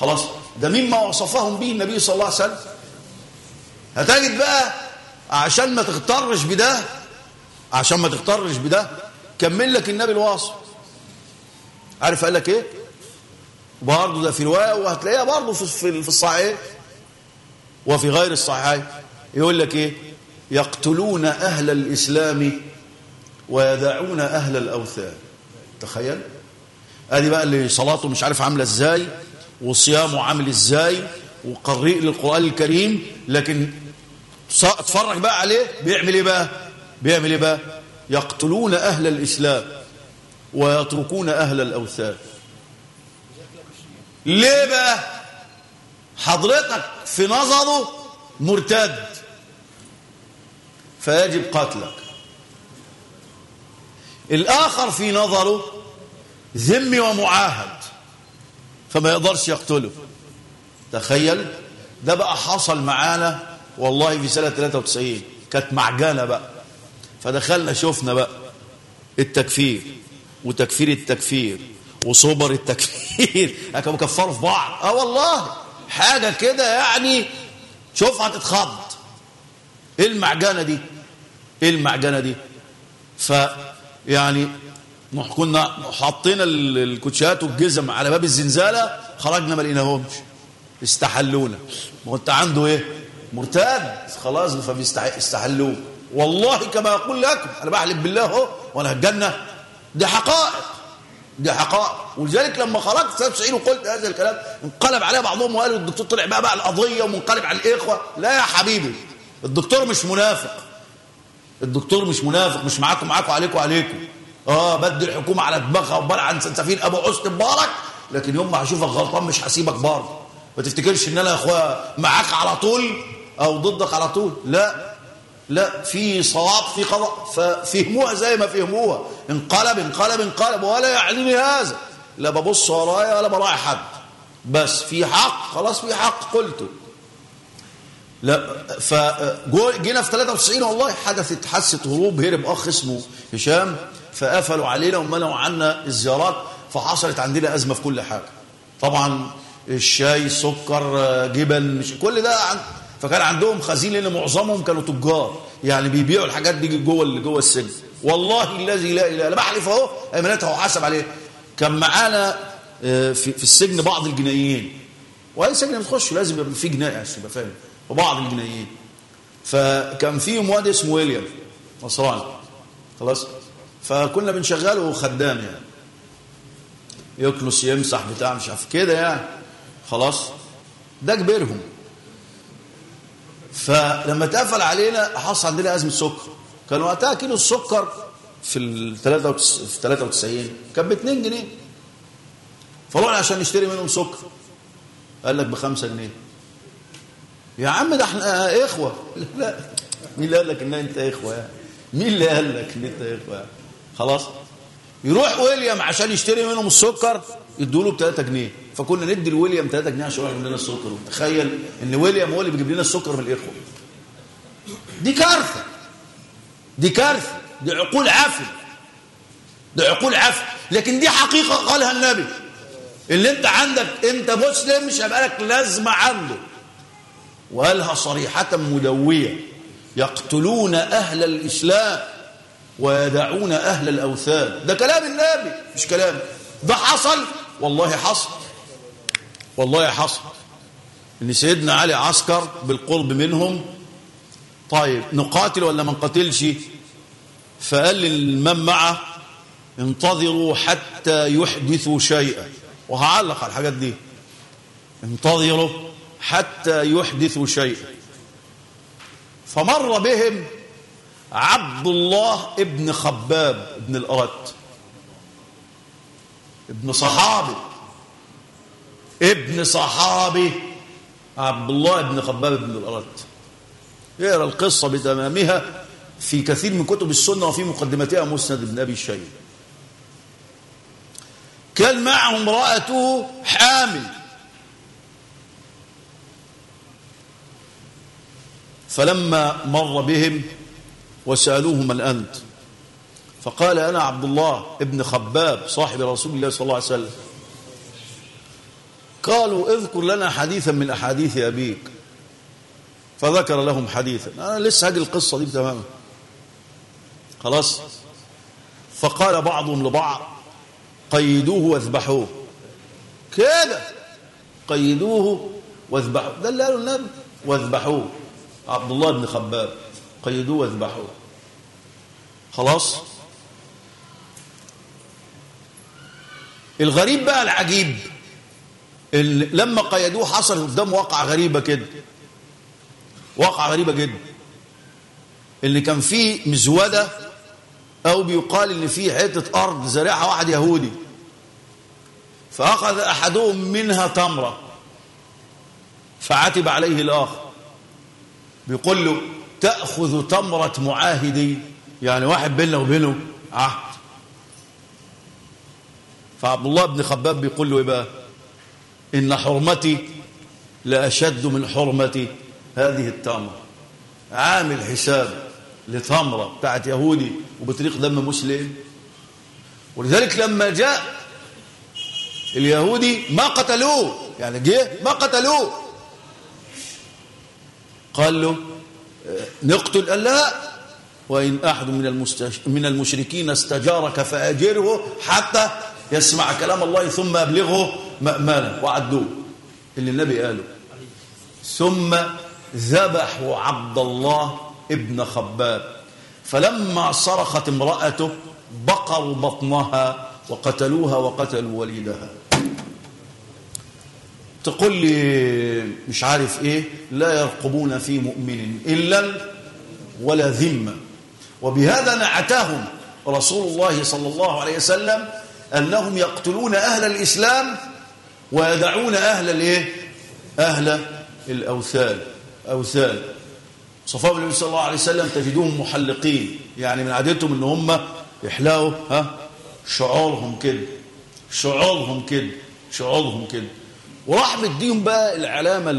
خلاص. ده مما وصفهم به النبي صلى الله عليه وسلم. هتجد بقى عشان ما تغترش بده عشان ما تغترش بده كمل لك النبي الواصف عارف قال لك إيه؟ برضه ده في رواية وهتلاقيها برضه في في الصحيح. وفي غير الصحيحين يقول لك إيه؟ يقتلون أهل الإسلام ويدعون أهل الأوثان. تخيل. أدي بقى اللي صلاته مش عارف عاملة إزاي وصيامه عامل إزاي وقرئ للقرآن الكريم لكن اتفرج بقى عليه. بيعمل إيه بقى؟ بيعمل إيه بقى؟ يقتلون أهل الإسلام. ويتركون أهل الأوثان. ليه بقى؟ حضرتك في نظره مرتد. فيجب قتلك. الآخر في نظره ذمي ومعاهد. فما يقدرش يقتله. تخيل؟ ده بقى حصل معانا والله في سنة 93 كانت معجنة بقى. فدخلنا شفنا بقى التكفير. وتكفير التكفير وصبر التكفير. كانوا كفروا في بعض. آه والله. حاجة كده يعني شوف هتتخض. إيه المعجنة دي؟ إيه المعجنة دي؟ ف يعني كنا حاطين الكوتشات والجزم على باب الزنزالة خرجنا ما لقيناهمش. استحلونا. ما انت عنده إيه؟ مرتاد خلاص فبيستحلوه والله كما أقول لكم أنا بحلف بالله أهو وأنا الجنة. دي حقائق. دي حقائق. ولذلك لما خرجت 93 وقلت هذا الكلام انقلب عليها بعضهم وقالوا الدكتور طلع بقى بقى القضية ومنقلب على الإخوة. لا يا حبيبي الدكتور مش منافق. الدكتور مش منافق مش معاكم معاكم عليكم عليكم. آه بدي الحكومة على دماغها وبرع عن سفين أبو حسن مبارك لكن يوم ما هشوفك غلطان مش هسيبك برضه. ما تفتكرش إن أنا يا اخويا معاك على طول أو ضدك على طول؟ لا. لا في صواب في قضاء ففهموها زي ما فهموها. انقلب انقلب انقلب ولا يعنيني هذا. لا ببص ورايا ولا براعي حد. بس في حق خلاص في حق قلته. لا فجينا في 93 والله حدثت حادثه هروب هرب أخ اسمه هشام فقفلوا علينا ومنعوا عنا الزيارات فحصلت عندنا أزمة في كل حاجة. طبعا الشاي سكر جبن مش كل ده فكان عندهم خزين لأن معظمهم كانوا تجار. يعني بيبيعوا الحاجات دي جوه اللي جوه السجن. والله الذي لا اله الا بحلف أهو ايمانتها وحسب عليه. كان معانا في في السجن بعض الجنائيين واي سجن بتخش لازم يبقى في جنائي عشان تبقى فاهم. وبعض الجنائيين فكان فيهم واد اسمه ويليام نصراني. خلاص؟ فكنا بنشغله خدام يعني. يكنس يمسح بتاع مش عارف كده يعني. خلاص؟ ده كبيرهم. فلما اتقفل علينا حصل عندنا أزمة سكر. كان وقتها كيلو السكر في ال 93 كان ب 2 جنيه. فروحنا عشان نشتري منهم سكر. قال لك ب 5 جنيه. يا عم ده إحنا إخوة. لا مين اللي قال لك ان أنت إخوة يعني؟ مين اللي قال لك إن أنت إخوة يعني؟ خلاص. يروح ويليام عشان يشتري منهم السكر يدوا له ب 3 جنيه. فكنا ندي لويليام 3 جنيه عشان يروح لنا السكر. تخيل إن ويليام هو اللي بيجيب لنا السكر من الاخوه دي كارثة. دي كارثة. دي عقول عفن دي عقول عفن لكن دي حقيقة قالها النبي. اللي أنت عندك أنت مسلم مش هيبقى لك لازمة عنده. وقالها صريحة مدوية. يقتلون أهل الإسلام ويدعون أهل الأوثان. ده كلام النبي مش كلام. ده حصل؟ والله حصل. والله حصل إن سيدنا علي عسكر بالقرب منهم طيب نقاتل ولا ما نقاتلش؟ فقال للمن معه انتظروا حتى يحدثوا شيئا. وهعلق على الحاجات دي. انتظروا حتى يحدثوا شيئا. فمر بهم عبد الله ابن خباب ابن الأرت ابن صحابي. ابن صحابي. عبد الله ابن خباب ابن الأرت. يقرا القصة بتمامها في كثير من كتب السنة وفي مقدمتها مسند ابن أبي الشيخ كان معه امرأته حامل. فلما مر بهم وسألوه من أنت فقال أنا عبد الله ابن خباب صاحب رسول الله صلى الله عليه وسلم قالوا اذكر لنا حديثا من أحاديث أبيك. فذكر لهم حديثا. أنا لسه هذه القصة دي تماما. خلاص؟ فقال بعضهم لبعض قيدوه واذبحوه. كده! قيدوه واذبحوه. ده اللي قالوا النبي واذبحوه. عبد الله بن خباب قيدوه واذبحوه. خلاص؟ الغريب بقى العجيب. لما قيدوه حصل قدام واقعة غريبة كده. واقعة غريبة جدا. اللي كان فيه مزودة أو بيقال إن فيه حتة أرض زارعها واحد يهودي. فأخذ أحدهم منها تمرة. فعتب عليه الآخر. بيقول له تأخذ تمرة معاهدي. يعني واحد بيننا وبينه عهد. فعبد الله بن خباب بيقول له إيه بقى؟ إن حرمتي لأشد من حرمة هذه التمرة عامل حساب لتمرة بتاعت يهودي وبطريق دم مسلم. ولذلك لما جاء اليهودي ما قتلوه. يعني جه ما قتلوه. قال له نقتل قال لا وإن أحد من. من المشركين استجارك فأجره حتى يسمع كلام الله ثم أبلغه مأمانا وعدوه اللي النبي قاله. ثم ذبحوا عبد الله ابن خباب. فلما صرخت امرأته بقروا بطنها وقتلوها وقتلوا وليدها. تقول لي مش عارف إيه لا يرقبون في مؤمن إلا ولا ذمة. وبهذا نعتهم رسول الله صلى الله عليه وسلم أنهم يقتلون أهل الإسلام ويدعون أهل الإيه؟ أهل الأوثان. أوثان. صفاء النبي صلى الله عليه وسلم تجدوهم محلقين. يعني من عادتهم إن هم يحلقوا ها؟ شعورهم كده. شعورهم كده. شعورهم كده. وراح مديهم بقى العلامة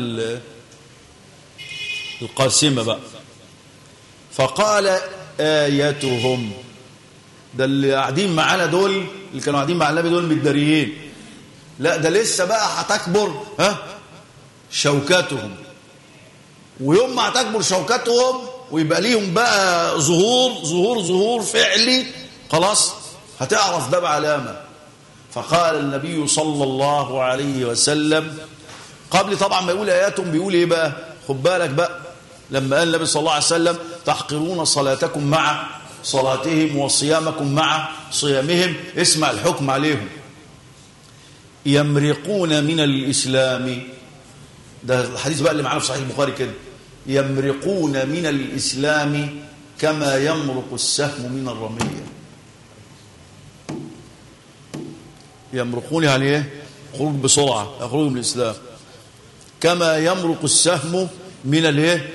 القاسمة بقى. فقال آيتهم. ده اللي قاعدين معانا دول اللي كانوا قاعدين مع النبي دول متداريين لا ده لسه بقى هتكبر ها؟ شوكتهم ويوم ما هتكبر شوكتهم ويبقى ليهم بقى ظهور ظهور ظهور فعلي خلاص هتعرف ده بعلامة فقال النبي صلى الله عليه وسلم قبل طبعا ما يقول آياتهم بيقول إيه بقى؟ خد بالك بقى لما قال النبي صلى الله عليه وسلم تحقرون صلاتكم مع صلاتهم وصيامكم مع صيامهم اسمع الحكم عليهم. يمرقون من الإسلام. ده الحديث بقى اللي معانا في صحيح البخاري كده. يمرقون من الإسلام كما يمرق السهم من الرمية. يمرقون يعني إيه؟ خروج بسرعة خروج من الإسلام. كما يمرق السهم من الايه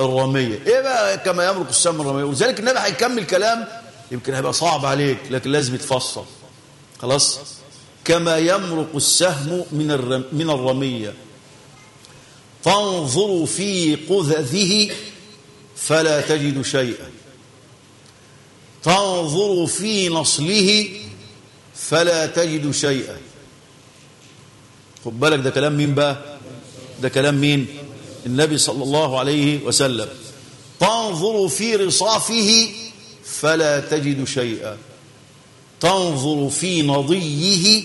الرمية. إيه بقى كما يمرق السهم من الرمية؟ ولذلك النبي هيكمل كلام يمكن هيبقى صعب عليك لكن لازم يتفصل. خلاص؟ كما يمرق السهم من من الرمية. فانظروا في قذذه فلا تجد شيئا. تنظروا في نصله فلا تجد شيئا. خد بالك ده كلام مين بقى؟ ده كلام مين؟ النبي صلى الله عليه وسلم. تنظر في رصافه فلا تجد شيئا. تنظر في نضيه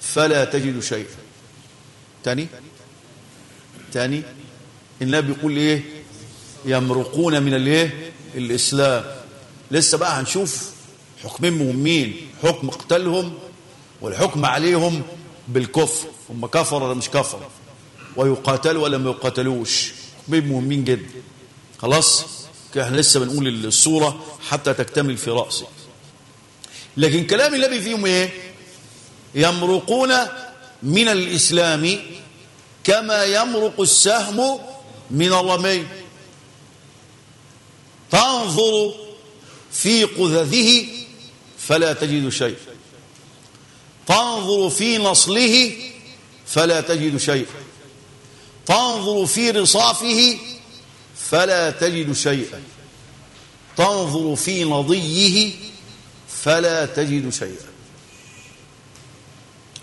فلا تجد شيئا. تاني؟ تاني؟ النبي بيقول إيه؟ يمرقون من الايه الإسلام. لسه بقى هنشوف حكمين مهمين حكم قتلهم والحكم عليهم بالكفر. هم كفر ولا مش كفر؟ ويقاتلوا ولا ما يقاتلوش. حكمين مهمين جدا. خلاص؟ إحنا لسه بنقول الصورة حتى تكتمل في رأسي لكن كلام النبي فيهم إيه؟ يمرقون من الإسلام كما يمرق السهم من الرمي. تنظر في قذذه فلا تجد شيء. تنظر في نصله فلا تجد شيء. تنظر في رصافه فلا تجد شيئا. تنظر في نضيه فلا تجد شيئا.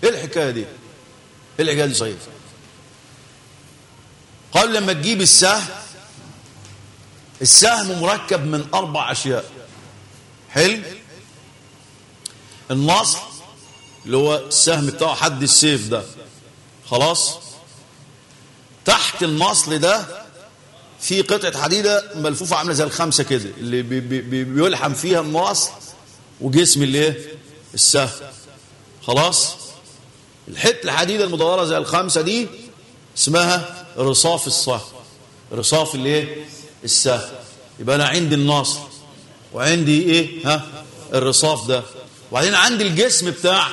إيه الحكاية دي؟ إيه الحكاية دي صحيح؟ قال لما تجيب السهم السهم مركب من أربع أشياء. حلو؟ النصر اللي هو السهم بتاعه حد السيف ده. خلاص؟ تحت النصل ده في قطعة حديدة ملفوفة عاملة زي الخمسة كده اللي بي بي بيلحم فيها النصل وجسم اللي إيه؟ السهم خلاص؟ الحتة الحديدة المدورة زي الخمسة دي اسمها رصاف السهم رصاف الايه السهم يبقى أنا عندي النصر وعندي إيه؟ ها؟ الرصاف ده. وبعدين عندي الجسم بتاع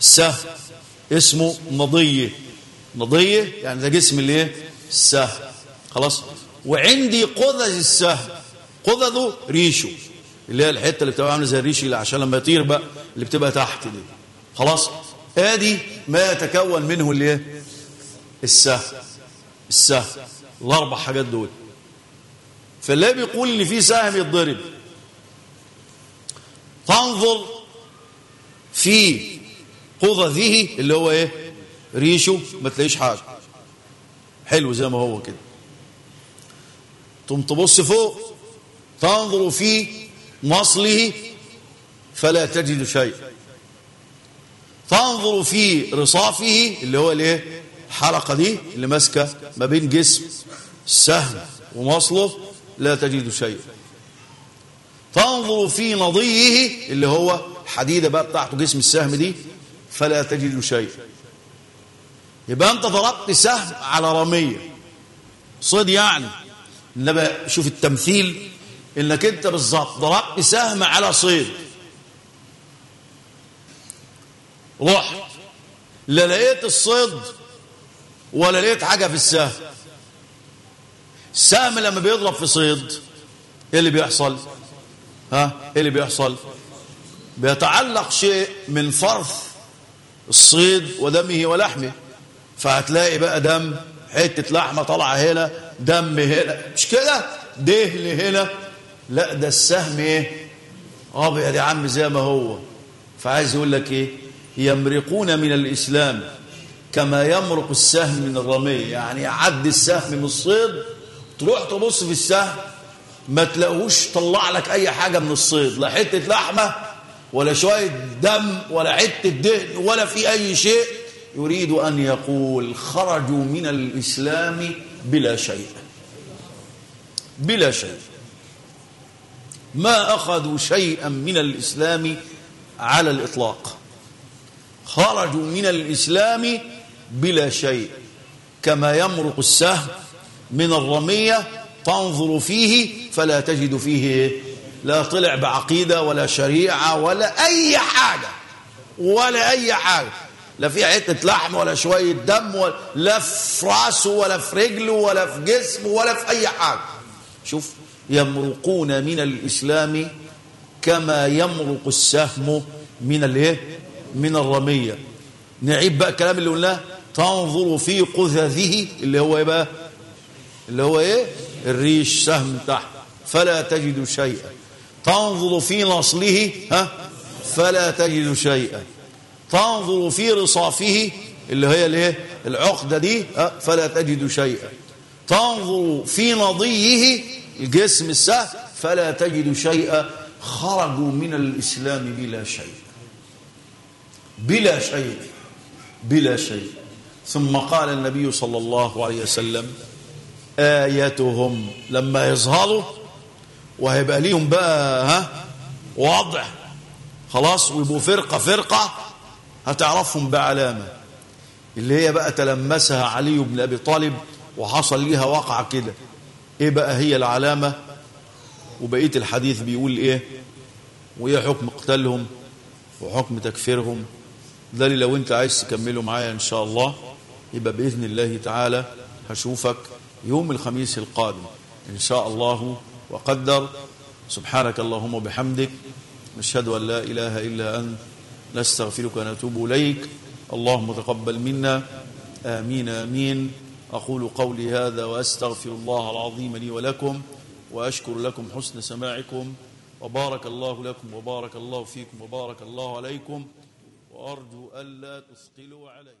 السهم اسمه نضيه نضيه يعني ده جسم الايه السهم خلاص؟ وعندي قذذ السهم قذذه ريشه. اللي هي الحتة اللي بتبقى عاملة زي الريش اللي عشان لما يطير بقى اللي بتبقى تحت دي. خلاص؟ آدي ما يتكون منه اللي إيه؟ السهم السهم الأربع حاجات دول. فاللي بيقول إن في سهم يتضرب. تنظر في قذذه اللي هو إيه؟ ريشه. ما تلاقيش حاجة. حلو زي ما هو كده. تقوم تبص فوق تنظر في نصله فلا تجد شيء. تنظر في رصافه اللي هو الايه؟ الحلقة دي اللي ماسكة ما بين جسم السهم ومصله لا تجد شيء. تنظر في نضيه اللي هو الحديده بقى بتاعته جسم السهم دي فلا تجد شيء. يبقى انت ضربت سهم على رمية. صيد يعني. انما شوف التمثيل إنك أنت بالظبط ضربت سهم على صيد. رحت لا لقيت الصيد ولا لقيت حاجة في السهم. السهم لما بيضرب في صيد إيه اللي بيحصل؟ ها؟ إيه اللي بيحصل؟ بيتعلق شيء من فرث الصيد ودمه ولحمه. فهتلاقي بقى دم حتة لحمة طالعة هنا دم هنا. مش كده؟ دهن هنا. لا ده السهم إيه؟ ابيض يا عم زي ما هو. فعايز يقول لك إيه؟ يمرقون من الإسلام كما يمرق السهم من الرمي. يعني يعدي السهم من الصيد تروح تبص في السهم ما تلاقوش طلع لك أي حاجة من الصيد. لا حتة لحمة ولا شوية دم ولا حتة دهن ولا في أي شيء. يريد أن يقول خرجوا من الإسلام بلا شيء. بلا شيء. ما اخذوا شيئا من الإسلام على الإطلاق. خرجوا من الإسلام بلا شيء كما يمرق السهم من الرمية تنظر فيه فلا تجد فيه لا طلع بعقيدة ولا شريعة ولا أي حاجة ولا أي حاجة. لا في حتة لحم ولا شوية دم ولا لا في راسه ولا في رجله ولا في جسمه ولا في أي حاجة. شوف يمرقون من الإسلام كما يمرق السهم من الايه؟ من الرمية. نعيب بقى الكلام اللي قلناه. تنظر في قذذه اللي هو إيه بقى؟ اللي هو إيه؟ الريش سهم تحت. فلا تجد شيئا. تنظر في نصله ها؟ فلا تجد شيئا. تنظر في رصافه اللي هي الايه؟ العقدة دي ها؟ فلا تجد شيئا. تنظر في نضيه الجسم السهل فلا تجد شيئا خرجوا من الإسلام بلا شيء. بلا شيء بلا شيء. ثم قال النبي صلى الله عليه وسلم آيتهم لما يظهروا وهيبقى ليهم بقى ها وضع خلاص ويبقوا فرقة فرقة. هتعرفهم بعلامة. اللي هي بقى تلمسها علي بن أبي طالب وحصل ليها وقعة كده. إيه بقى هي العلامة؟ وبقية الحديث بيقول إيه؟ وإيه حكم قتالهم؟ وحكم تكفيرهم؟ ده اللي لو أنت عايز تكمله معايا إن شاء الله يبقى بإذن الله تعالى هشوفك يوم الخميس القادم إن شاء الله. وقدر. سبحانك اللهم وبحمدك. نشهد أن لا إله إلا أنت. نستغفرك ونتوب إليك. اللهم تقبل منا. آمين آمين. أقول قولي هذا وأستغفر الله العظيم لي ولكم وأشكر لكم حسن سماعكم وبارك الله لكم وبارك الله فيكم وبارك الله عليكم وأرجو ألا تثقلوا علي.